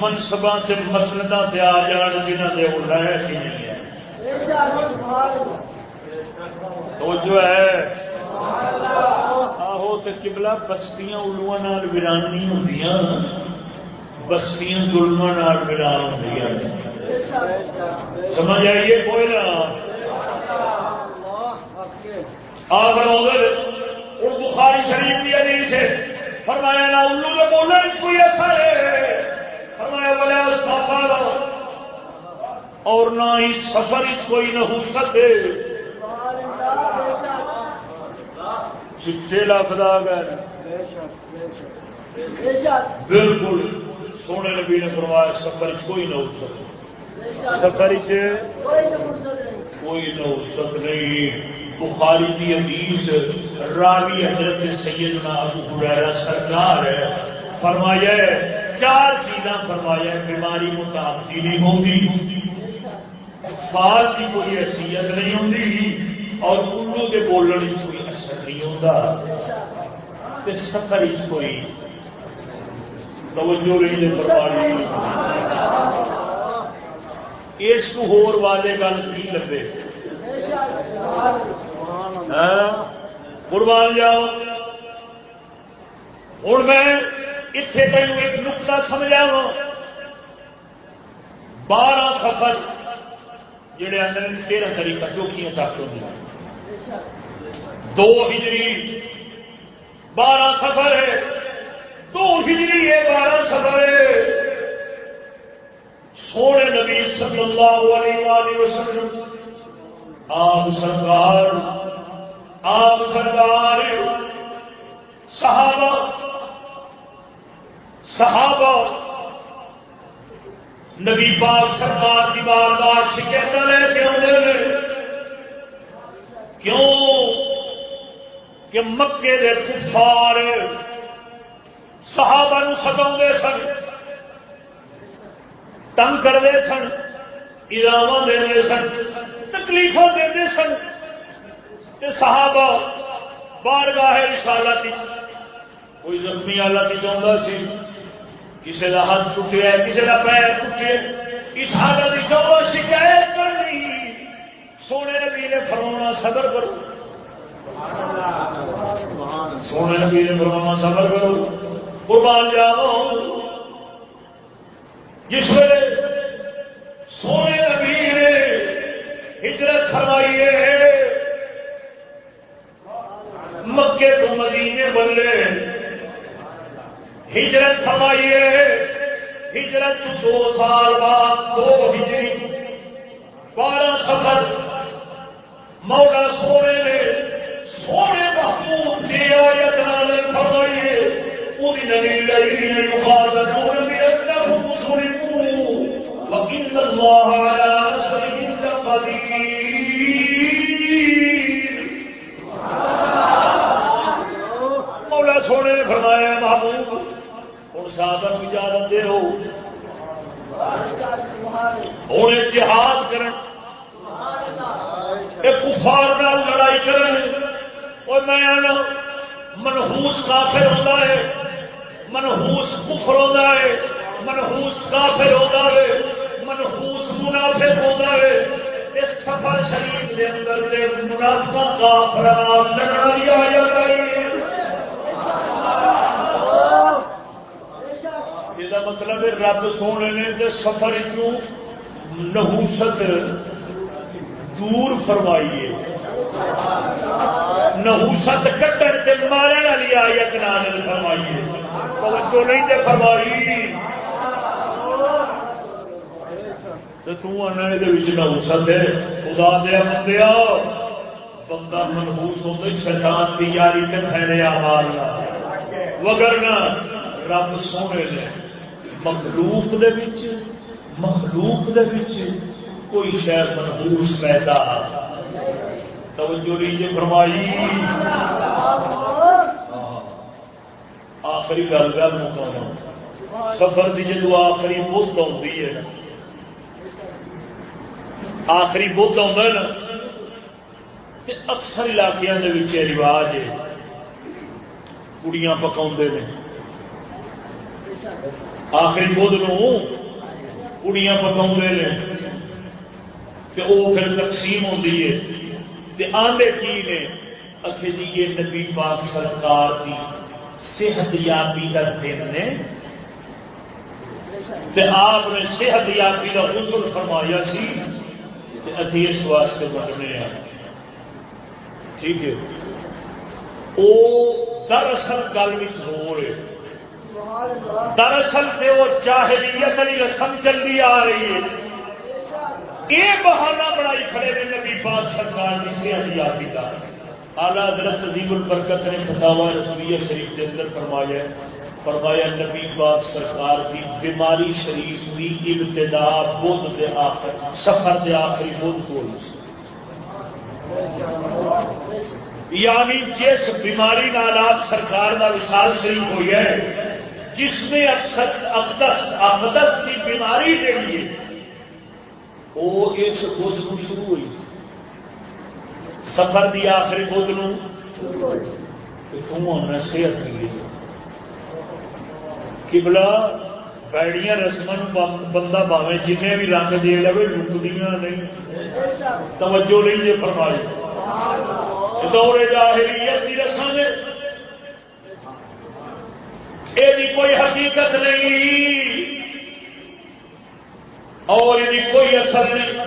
منصبا سے مسلطا سے آ جان جنہ کے وہ لے ہی تو جو ہے۔ آہو تو کبلا بستیاں الوا ویرانی ہوں بستیاں ظلم ویران ہوں سمجھ آئیے کوئی نہ آخر اور بخاری شریف کی حدیث ہے۔ فرمایا نہ الو کے بولنے کوئی اثر ہے۔ فرمایا بولے استغفار اور نہ ہی سفر کوئی نہ ہو سکے۔ لفظ آ گئے۔ بالکل۔ سونے نبی نے فرمایا، سفر کوئی نہ ہو سکے۔ سفر کوئی نہ ہو سک نہیں۔ بخاری کی حدیث، راوی حضرت سیدنا ابو حریرہ سرکار ہے، فرمایا چار چیزاں فرمایا بیماری متعدی نہیں ہوتی فال کی کوئی حیثیت نہیں ہوتی اور الو کے بولنے کوئی اثر نہیں ہوتا سفر کوئی توجہ نہیں فرمائی اس کو ہور والے گل کی لگے قربان جاؤ۔ ہوں میں اتنے تین ایک نقطہ سمجھا وا بارہ سفر جڑے آدھے تیرہ طریقہ چوکیاں سخت ہوں دو ہجری، بارہ سفر ہے۔ دو ہجری ہے بارہ سفر ہے۔ سونے نبی صلی اللہ علیہ وسلم، آپ سرکار آپ سرکار، صحابہ صحابہ، نبی پاک سرکار کی بار شکایت لے کے آتے کیوں؟ کہ مکے دے کفار صحابہ ستا سن، تنگ کرتے سن اداوا دے سن تکلیف دے سن۔ صحابہ بار گاہ رسالت کوئی زخمی حالت چاہتا سی کسی کا ہاتھ ٹوٹیا کسی کا پیر ٹوٹے، اس حالت چاہو شکایت کرنی۔ سونے نبی نے فرما صبر کرو۔ سونے نبی نے فرما صبر کرو۔ قربان جاؤ جس ویلے سونے نبی نے ہجرت فرمائی ہے۔ مکے تو مدینے بلے ہجرت فرمائی ہے۔ ہجرت دو سال بعد، دو ہجری۔ بارہ سفر۔ مولا سونے نے سونے محمود کی آیت الله على نصرهم لقدير مولا سونے نے فرمایا محبوب ہوں اجازت دے ہو۔ ہوں جہاد کر کفار لڑائی کر میں منہوس کافر ہوتا ہے۔ منہوس کفر ہوتا ہے منہوس کافر ہوتا ہے منہوس منافق ہوتا ہے۔ اس سفر شریف کے اندر منافع کافر لڑائی آ جاتا ہے یہ مطلب رب سونے نے سفر نہوست دور فرمائیے نہوست کٹن کے مارن والی آیت نازل فرمائیے توجہ نہیں دے فرمائی۔ تو تنا یہ نہوست ہے خدا دیا بندیا بندہ منہوس ہوتا شیطان کی یاری کے پھیلے آواز وگرنا رب سونے نے مخلوق دے وچ، مخلوق دے وچ کوئی شہر منہوس پیدا۔ توجہ لیجیے فرمائی۔ آخری گل گل مکانا سفر کی جدو آخری بت آتی ہے، آخری بت آ اکثر علاقوں کے رواج ہے، کڑیاں پکا نے۔ آخری بدھ کڑیاں پکا نے وہ پھر تقسیم ہوتی ہے۔ آدھے کی نے، اکھے جی یہ نبی پاک سرکار کی صحت یابی کا دن نے آپ نے صحت یابی کا غسل فرمایا سی ابھی اس واسطے بننے ہیں۔ ٹھیک ہے۔ وہ دراصل گل ہو رہے دراصل سے وہ جاہلیت والی رسم چلتی آ رہی ہے۔ یہ بہانا بڑائی کھڑے نے نبی پاک سرکار کی صحت یابی کا۔ آلہ حضرت تزیب البرکت نے فتوا رسویہ شریف کے اندر فرمایا فرمایا نبی پاک سرکار کی بیماری شریف کی ابتدا بدھ دے آخر، سفر دے آخری بدھ کو یعنی جس بیماری نال آپ سرکار کا وشال شریف ہوئی ہے، جس میں اقدس اقدس کی بیماری جہی ہے، وہ اس بدھ کو شروع ہوئی۔ سفر کی آخری بدھ نو۔ ہونا صحت ملی کبلا پیڑیاں رسم بندہ باوے جن بھی رنگ دے لے لکدیاں نہیں۔ توجہ نہیں جی فرمائی۔ دورے جاہلیت کی رسم یہ کوئی حقیقت نہیں۔ اور یہ کوئی اثر نہیں۔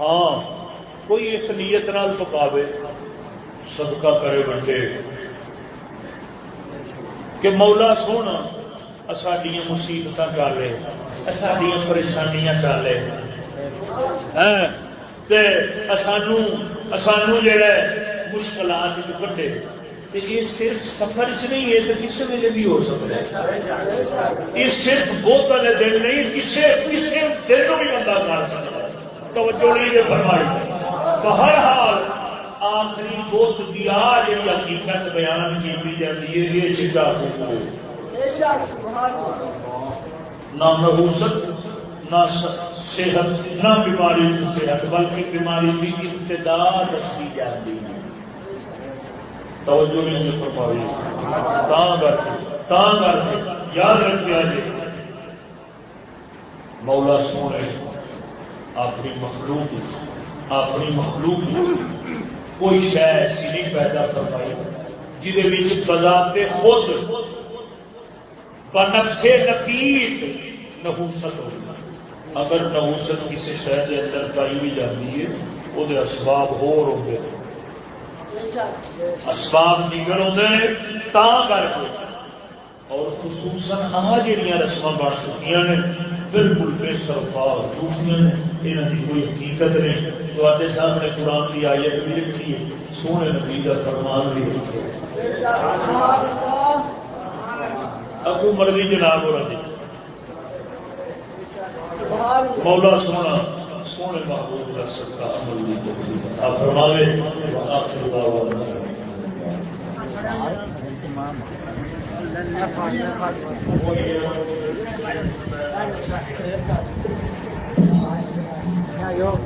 ہاں۔ کوئی اس نیت نال پکاوے صدقہ کرے بندے۔ کہ مولا سونا ساڈیا مصیبت ٹالے ساڈیا پریشانیاں ٹالے ہاں، سانو سانو جڑا مشکلات کٹے یہ صرف سفر چ نہیں ہے تو کسی ویلے بھی ہو سکتا ہے۔ یہ صرف بہت والے دن نہیں کسی کسی دن بھی بندہ کر سکتا توجہ نہیں فرمائی۔ بہر حال آخری بت دیا جی حقیقت بیان کی جاتی ہے یہ چٹا نہ نحوست نہ صحت نہ بیماری کی صحت بلکہ بیماری کی ابتدا دسی جاتی ہے۔ توجہ نہیں فرمائی۔ کر کے یاد رکھا جی مولا سونے اپنی مخلوق اپنی مخلوق کوئی شہ ایسی نہیں پیدا فرمائی جہد بذات خود بنفس نفیس نحوست ہو۔ اگر نحوست کسی شہر کے اندر پائی بھی جاتی ہے وہ اسباب ہو ہوتے اسباب نگڑ ہوتے ہیں تا کر کے۔ اور خصوصاً آ جہاں رسم بن چکی ہیں، بالکل بے سرفا جھوٹیاں یہاں کی کوئی حقیقت نہیں۔ تے سامنے قرآن کی آیت بھی رکھی ہے، سونے نبی کا فرمان بھی رکھے اگو مرضی جناب ہو رہی مولا سونا، سونے محبوب کا سکتا عمل بھی۔ فرماوے آخر Yo.